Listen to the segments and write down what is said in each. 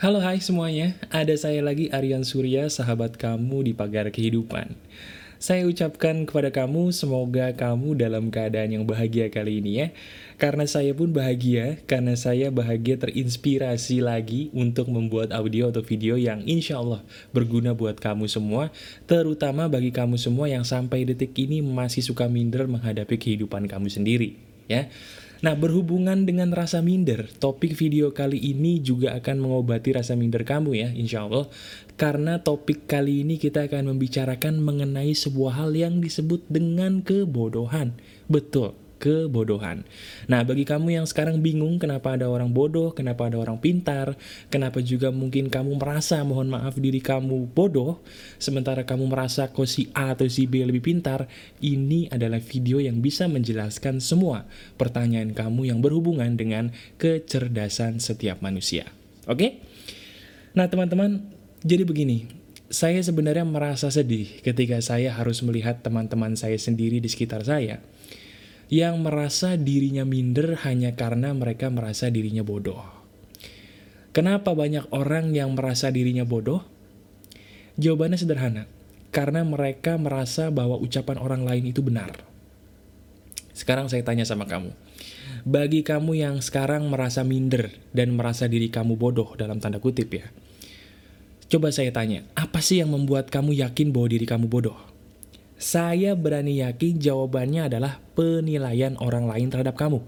Halo hai semuanya, ada saya lagi Aryan Surya, sahabat kamu di pagar kehidupan. Saya ucapkan kepada kamu, semoga kamu dalam keadaan yang bahagia kali ini ya. Karena saya pun bahagia, karena saya bahagia terinspirasi lagi untuk membuat audio atau video yang insya Allah berguna buat kamu semua, terutama bagi kamu semua yang sampai detik ini masih suka minder menghadapi kehidupan kamu sendiri. ya. Nah, berhubungan dengan rasa minder, topik video kali ini juga akan mengobati rasa minder kamu ya, insya Allah. Karena topik kali ini kita akan membicarakan mengenai sebuah hal yang disebut dengan kebodohan. Betul, kebodohan. Nah, bagi kamu yang sekarang bingung kenapa ada orang bodoh, kenapa ada orang pintar, kenapa juga mungkin kamu merasa, mohon maaf diri kamu bodoh, sementara kamu merasa kok si A atau si B lebih pintar, ini adalah video yang bisa menjelaskan semua pertanyaan kamu yang berhubungan dengan kecerdasan setiap manusia. Oke? Nah, teman-teman, jadi begini, saya sebenarnya merasa sedih ketika saya harus melihat teman-teman saya sendiri di sekitar saya yang merasa dirinya minder hanya karena mereka merasa dirinya bodoh. Kenapa banyak orang yang merasa dirinya bodoh? Jawabannya sederhana, karena mereka merasa bahwa ucapan orang lain itu benar. Sekarang saya tanya sama kamu, bagi kamu yang sekarang merasa minder dan merasa diri kamu bodoh dalam tanda kutip ya, coba saya tanya, apa sih yang membuat kamu yakin bahwa diri kamu bodoh? Saya berani yakin jawabannya adalah penilaian orang lain terhadap kamu.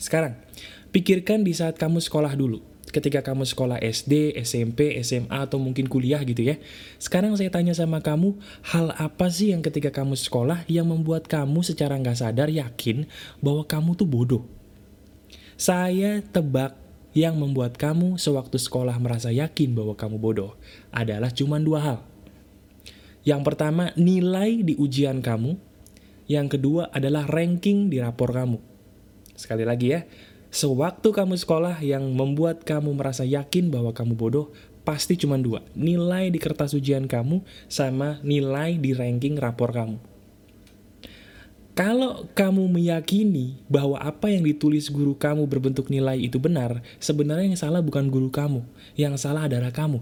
Sekarang, pikirkan di saat kamu sekolah dulu. Ketika kamu sekolah SD, SMP, SMA, atau mungkin kuliah gitu ya. Sekarang saya tanya sama kamu, hal apa sih yang ketika kamu sekolah yang membuat kamu secara nggak sadar yakin bahwa kamu tuh bodoh? Saya tebak yang membuat kamu sewaktu sekolah merasa yakin bahwa kamu bodoh adalah cuma dua hal. Yang pertama, nilai di ujian kamu. Yang kedua adalah ranking di rapor kamu. Sekali lagi ya, sewaktu kamu sekolah yang membuat kamu merasa yakin bahwa kamu bodoh, pasti cuma dua. Nilai di kertas ujian kamu sama nilai di ranking rapor kamu. Kalau kamu meyakini bahwa apa yang ditulis guru kamu berbentuk nilai itu benar, sebenarnya yang salah bukan guru kamu, yang salah adalah kamu.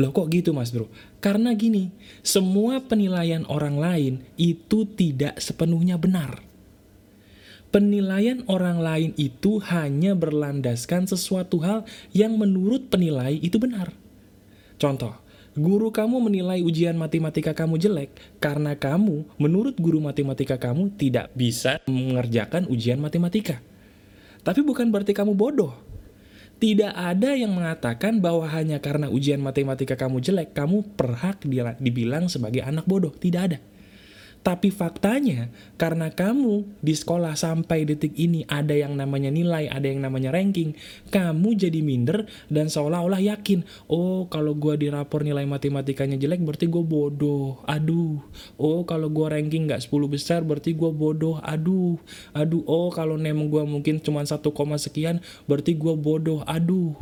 Loh kok gitu mas bro? Karena gini, semua penilaian orang lain itu tidak sepenuhnya benar. Penilaian orang lain itu hanya berlandaskan sesuatu hal yang menurut penilai itu benar. Contoh, guru kamu menilai ujian matematika kamu jelek karena kamu, menurut guru matematika kamu, tidak bisa mengerjakan ujian matematika. Tapi bukan berarti kamu bodoh tidak ada yang mengatakan bahwa hanya karena ujian matematika kamu jelek, kamu berhak dibilang sebagai anak bodoh. Tidak ada. Tapi faktanya, karena kamu di sekolah sampai detik ini ada yang namanya nilai, ada yang namanya ranking, kamu jadi minder dan seolah-olah yakin, oh kalau gue di rapor nilai matematikanya jelek berarti gue bodoh, aduh. Oh kalau gue ranking gak 10 besar berarti gue bodoh, aduh. Aduh, oh kalau nem gue mungkin cuma 1, sekian berarti gue bodoh, aduh.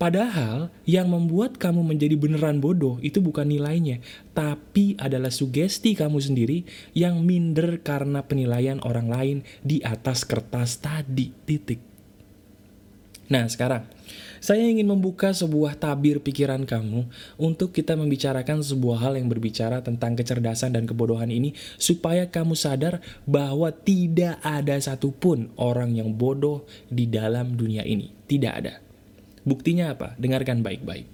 Padahal yang membuat kamu menjadi beneran bodoh itu bukan nilainya, tapi adalah sugesti kamu sendiri yang minder karena penilaian orang lain di atas kertas tadi, titik. Nah sekarang, saya ingin membuka sebuah tabir pikiran kamu untuk kita membicarakan sebuah hal yang berbicara tentang kecerdasan dan kebodohan ini supaya kamu sadar bahwa tidak ada satupun orang yang bodoh di dalam dunia ini. Tidak ada. Buktinya apa? Dengarkan baik-baik.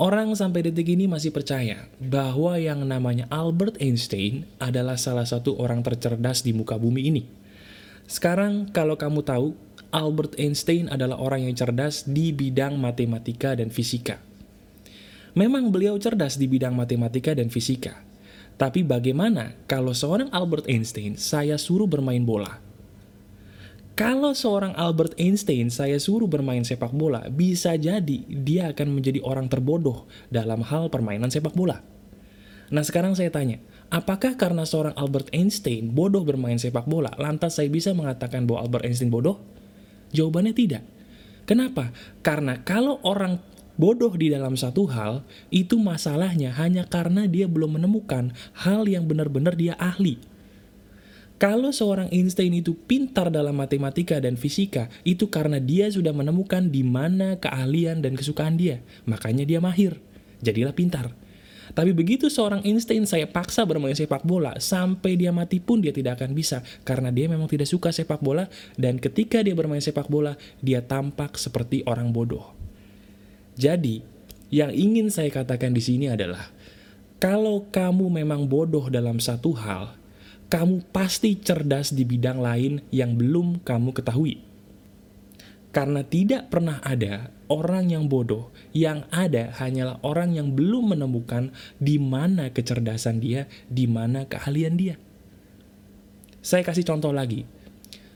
Orang sampai detik ini masih percaya bahwa yang namanya Albert Einstein adalah salah satu orang tercerdas di muka bumi ini. Sekarang kalau kamu tahu, Albert Einstein adalah orang yang cerdas di bidang matematika dan fisika. Memang beliau cerdas di bidang matematika dan fisika. Tapi bagaimana kalau seorang Albert Einstein saya suruh bermain bola? Kalau seorang Albert Einstein saya suruh bermain sepak bola, bisa jadi dia akan menjadi orang terbodoh dalam hal permainan sepak bola. Nah sekarang saya tanya, apakah karena seorang Albert Einstein bodoh bermain sepak bola, lantas saya bisa mengatakan bahwa Albert Einstein bodoh? Jawabannya tidak. Kenapa? Karena kalau orang bodoh di dalam satu hal, itu masalahnya hanya karena dia belum menemukan hal yang benar-benar dia ahli. Kalau seorang Einstein itu pintar dalam matematika dan fisika, itu karena dia sudah menemukan di mana keahlian dan kesukaan dia. Makanya dia mahir. Jadilah pintar. Tapi begitu seorang Einstein saya paksa bermain sepak bola, sampai dia mati pun dia tidak akan bisa, karena dia memang tidak suka sepak bola, dan ketika dia bermain sepak bola, dia tampak seperti orang bodoh. Jadi, yang ingin saya katakan di sini adalah, kalau kamu memang bodoh dalam satu hal, kamu pasti cerdas di bidang lain yang belum kamu ketahui. Karena tidak pernah ada orang yang bodoh, yang ada hanyalah orang yang belum menemukan di mana kecerdasan dia, di mana keahlian dia. Saya kasih contoh lagi.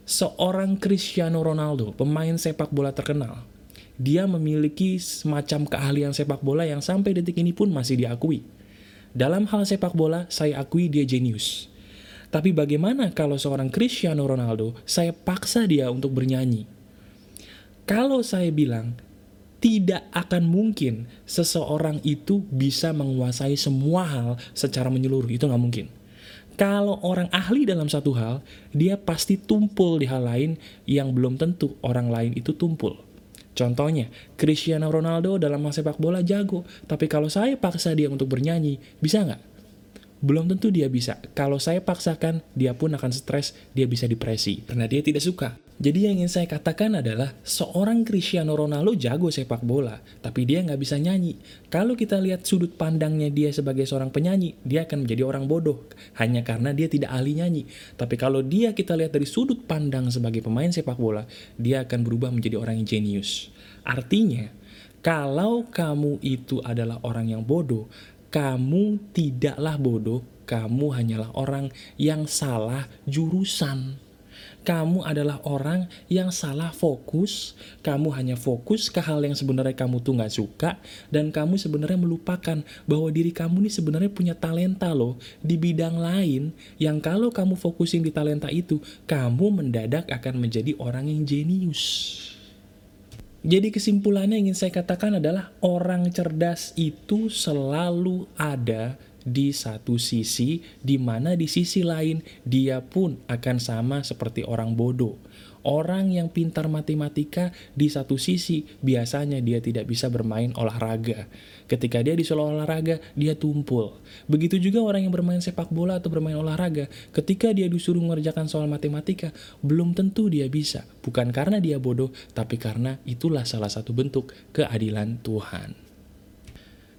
Seorang Cristiano Ronaldo, pemain sepak bola terkenal, dia memiliki semacam keahlian sepak bola yang sampai detik ini pun masih diakui. Dalam hal sepak bola, saya akui dia jenius. Tapi bagaimana kalau seorang Cristiano Ronaldo, saya paksa dia untuk bernyanyi? Kalau saya bilang, tidak akan mungkin seseorang itu bisa menguasai semua hal secara menyeluruh, itu nggak mungkin. Kalau orang ahli dalam satu hal, dia pasti tumpul di hal lain yang belum tentu orang lain itu tumpul. Contohnya, Cristiano Ronaldo dalam sepak bola jago, tapi kalau saya paksa dia untuk bernyanyi, bisa nggak? Belum tentu dia bisa. Kalau saya paksakan, dia pun akan stres, dia bisa depresi, karena dia tidak suka. Jadi yang ingin saya katakan adalah, seorang Cristiano Ronaldo jago sepak bola, tapi dia nggak bisa nyanyi. Kalau kita lihat sudut pandangnya dia sebagai seorang penyanyi, dia akan menjadi orang bodoh, hanya karena dia tidak ahli nyanyi. Tapi kalau dia kita lihat dari sudut pandang sebagai pemain sepak bola, dia akan berubah menjadi orang yang jenius. Artinya, kalau kamu itu adalah orang yang bodoh, kamu tidaklah bodoh, kamu hanyalah orang yang salah jurusan. Kamu adalah orang yang salah fokus, kamu hanya fokus ke hal yang sebenarnya kamu tuh gak suka, dan kamu sebenarnya melupakan bahwa diri kamu ini sebenarnya punya talenta loh di bidang lain, yang kalau kamu fokusin di talenta itu, kamu mendadak akan menjadi orang yang jenius. Jadi kesimpulannya ingin saya katakan adalah orang cerdas itu selalu ada di satu sisi, di mana di sisi lain dia pun akan sama seperti orang bodoh. Orang yang pintar matematika di satu sisi biasanya dia tidak bisa bermain olahraga. Ketika dia disuruh olahraga, dia tumpul. Begitu juga orang yang bermain sepak bola atau bermain olahraga, ketika dia disuruh mengerjakan soal matematika, belum tentu dia bisa. Bukan karena dia bodoh, tapi karena itulah salah satu bentuk keadilan Tuhan.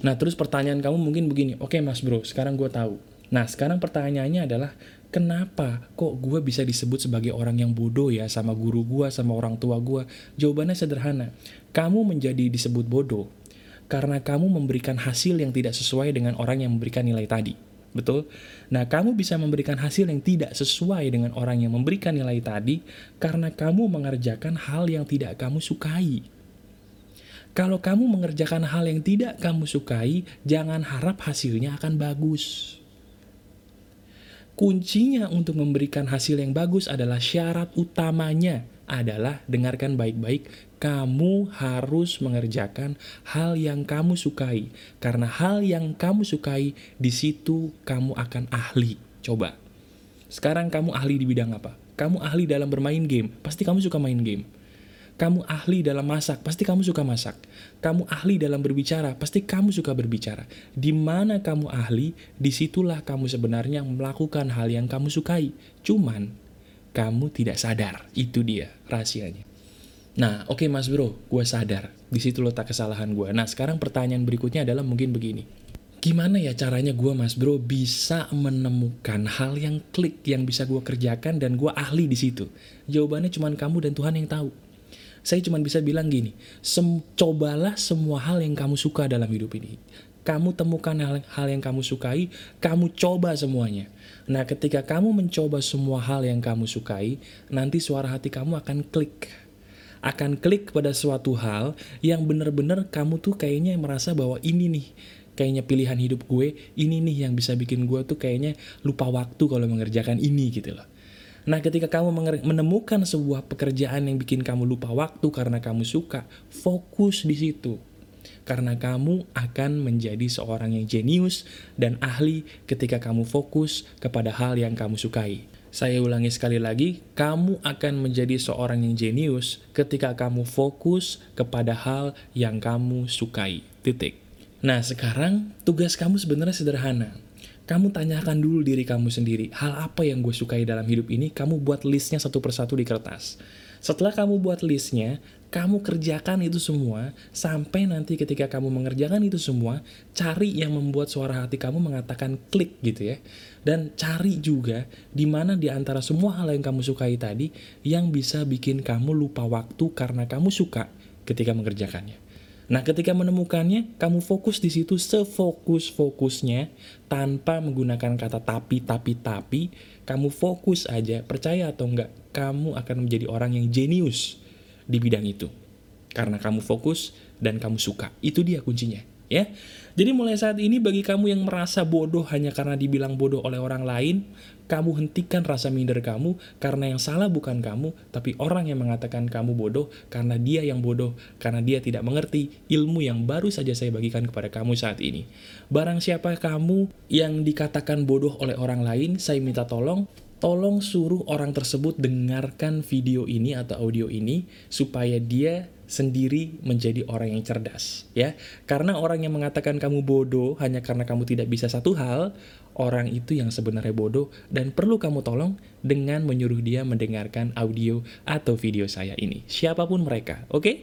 Nah terus pertanyaan kamu mungkin begini, oke okay, mas bro, sekarang gue tahu. Nah sekarang pertanyaannya adalah, Kenapa kok gue bisa disebut sebagai orang yang bodoh ya sama guru gue, sama orang tua gue? Jawabannya sederhana. Kamu menjadi disebut bodoh karena kamu memberikan hasil yang tidak sesuai dengan orang yang memberikan nilai tadi. Betul? Nah, kamu bisa memberikan hasil yang tidak sesuai dengan orang yang memberikan nilai tadi karena kamu mengerjakan hal yang tidak kamu sukai. Kalau kamu mengerjakan hal yang tidak kamu sukai, jangan harap hasilnya akan bagus. Kuncinya untuk memberikan hasil yang bagus adalah syarat utamanya adalah dengarkan baik-baik, kamu harus mengerjakan hal yang kamu sukai. Karena hal yang kamu sukai, di situ kamu akan ahli. Coba. Sekarang kamu ahli di bidang apa? Kamu ahli dalam bermain game, pasti kamu suka main game. Kamu ahli dalam masak, pasti kamu suka masak. Kamu ahli dalam berbicara, pasti kamu suka berbicara. Di mana kamu ahli, di situlah kamu sebenarnya melakukan hal yang kamu sukai. Cuman, kamu tidak sadar. Itu dia rahasianya. Nah, oke okay, mas bro, gue sadar. Di situ letak kesalahan gue. Nah, sekarang pertanyaan berikutnya adalah mungkin begini. Gimana ya caranya gue mas bro bisa menemukan hal yang klik yang bisa gue kerjakan dan gue ahli di situ? Jawabannya cuma kamu dan Tuhan yang tahu. Saya cuma bisa bilang gini, sem cobalah semua hal yang kamu suka dalam hidup ini. Kamu temukan hal, hal yang kamu sukai, kamu coba semuanya. Nah, ketika kamu mencoba semua hal yang kamu sukai, nanti suara hati kamu akan klik. Akan klik pada suatu hal yang benar-benar kamu tuh kayaknya merasa bahwa ini nih, kayaknya pilihan hidup gue, ini nih yang bisa bikin gue tuh kayaknya lupa waktu kalau mengerjakan ini gitu loh. Nah, ketika kamu menemukan sebuah pekerjaan yang bikin kamu lupa waktu karena kamu suka, fokus di situ. Karena kamu akan menjadi seorang yang jenius dan ahli ketika kamu fokus kepada hal yang kamu sukai. Saya ulangi sekali lagi, kamu akan menjadi seorang yang jenius ketika kamu fokus kepada hal yang kamu sukai. Titik. Nah, sekarang tugas kamu sebenarnya sederhana. Kamu tanyakan dulu diri kamu sendiri, hal apa yang gue sukai dalam hidup ini, kamu buat listnya satu persatu di kertas. Setelah kamu buat listnya, kamu kerjakan itu semua, sampai nanti ketika kamu mengerjakan itu semua, cari yang membuat suara hati kamu mengatakan klik gitu ya. Dan cari juga di mana di antara semua hal yang kamu sukai tadi yang bisa bikin kamu lupa waktu karena kamu suka ketika mengerjakannya. Nah, ketika menemukannya, kamu fokus di situ sefokus-fokusnya tanpa menggunakan kata tapi, tapi, tapi. Kamu fokus aja, percaya atau enggak, kamu akan menjadi orang yang jenius di bidang itu. Karena kamu fokus dan kamu suka. Itu dia kuncinya ya. Jadi mulai saat ini bagi kamu yang merasa bodoh hanya karena dibilang bodoh oleh orang lain, kamu hentikan rasa minder kamu karena yang salah bukan kamu, tapi orang yang mengatakan kamu bodoh karena dia yang bodoh, karena dia tidak mengerti ilmu yang baru saja saya bagikan kepada kamu saat ini. Barang siapa kamu yang dikatakan bodoh oleh orang lain, saya minta tolong tolong suruh orang tersebut dengarkan video ini atau audio ini supaya dia sendiri menjadi orang yang cerdas ya. Karena orang yang mengatakan kamu bodoh hanya karena kamu tidak bisa satu hal orang itu yang sebenarnya bodoh dan perlu kamu tolong dengan menyuruh dia mendengarkan audio atau video saya ini. Siapa pun mereka oke? Okay?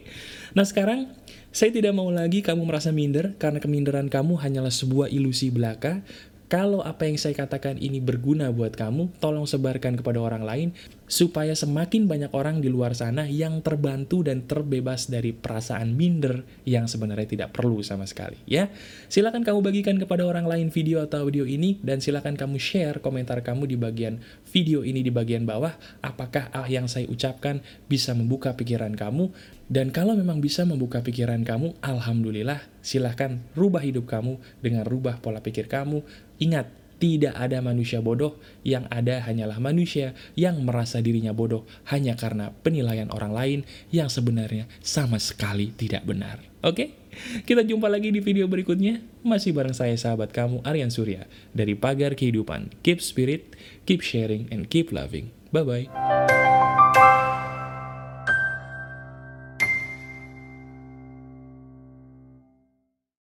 nah sekarang saya tidak mau lagi kamu merasa minder karena keminderan kamu hanyalah sebuah ilusi belaka. Kalau apa yang saya katakan ini berguna buat kamu, tolong sebarkan kepada orang lain, supaya semakin banyak orang di luar sana yang terbantu dan terbebas dari perasaan minder yang sebenarnya tidak perlu sama sekali, ya. Silakan kamu bagikan kepada orang lain video atau audio ini, dan silakan kamu share komentar kamu di bagian video ini di bagian bawah, apakah ah yang saya ucapkan bisa membuka pikiran kamu, dan kalau memang bisa membuka pikiran kamu, Alhamdulillah, silahkan rubah hidup kamu dengan rubah pola pikir kamu. Ingat, tidak ada manusia bodoh, yang ada hanyalah manusia yang merasa dirinya bodoh hanya karena penilaian orang lain yang sebenarnya sama sekali tidak benar. Oke? Kita jumpa lagi di video berikutnya, masih bareng saya sahabat kamu Aryan Surya, dari Pagar Kehidupan. Keep spirit, keep sharing, and keep loving. Bye-bye.